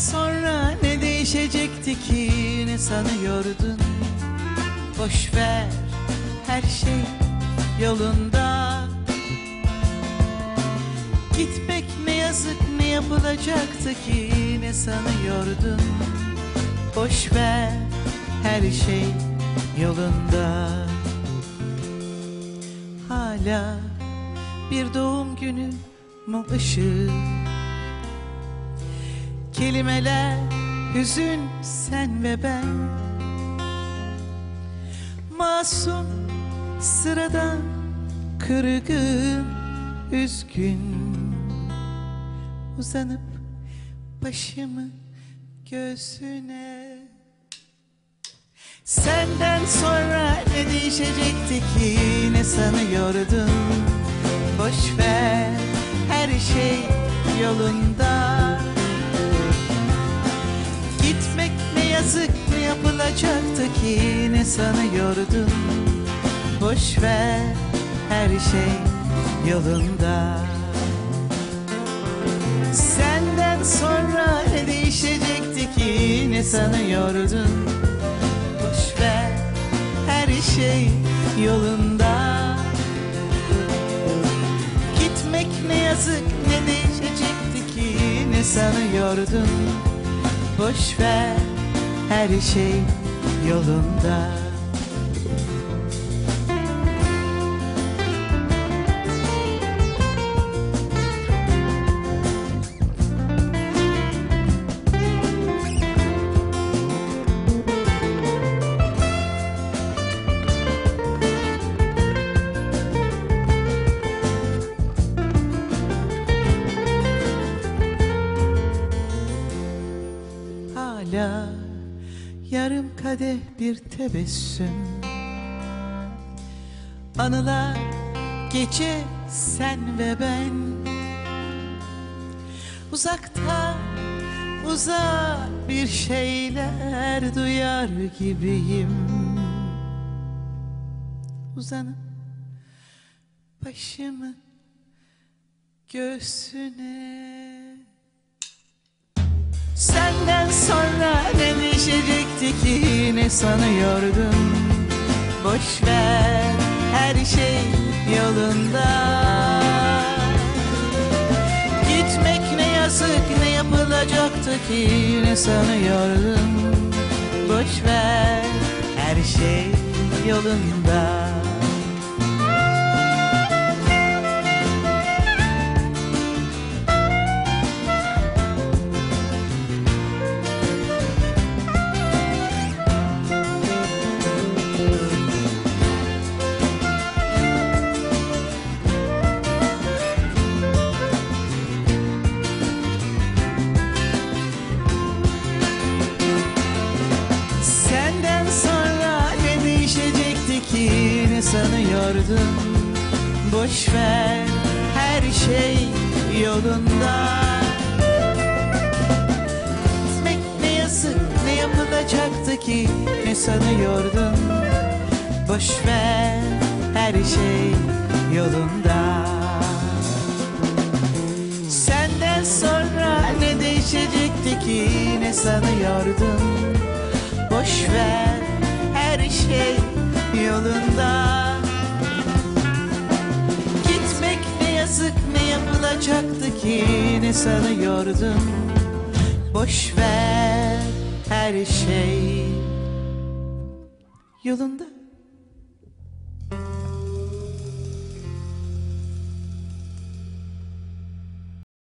sonra ne değişecekti ki? Ne sanıyordun? Boş ver her şey yolunda. Gitmek ne yazık ne yapılacaktı ki? Ne sanıyordun? Boş ver her şey yolunda. Hala bir doğum günü mum ışığı Kelimeler hüzün sen ve ben. Masum sıradan kırgın üzgün. Uzanıp başımı göğsüne. Senden sonra ne değişecekti ki? Ne sanıyordun? Boş ver her şey yolunda yazık ne yapılacaktı ki ne sanıyordun? Boş ver her şey yolunda. Senden sonra ne değişecekti ki ne sanıyordun? Boş ver her şey yolunda. Gitmek ne yazık ne değişecekti ki ne sanıyordun? Boş ver her şey yolunda yarım kadeh bir tebessüm. Anılar gece sen ve ben. Uzakta uzak bir şeyler duyar gibiyim. Uzanıp başımı göğsüne ki ne sanıyordun Boş ver her şey yolunda. Gitmek ne yazık ne yapılacaktı ki ne sanıyordun Boş ver her şey yolunda sanıyordun Boş ver her şey yolunda. Gitmek ne yazık ne yapılacaktı ki? Ne sanıyordun Boş ver her şey yolunda. Senden sonra ne değişecekti ki? Ne sanıyordun Boş ver her şey yolunda yazık ne yapılacaktı ki? Ne sanıyordun? Boş ver her şey yolunda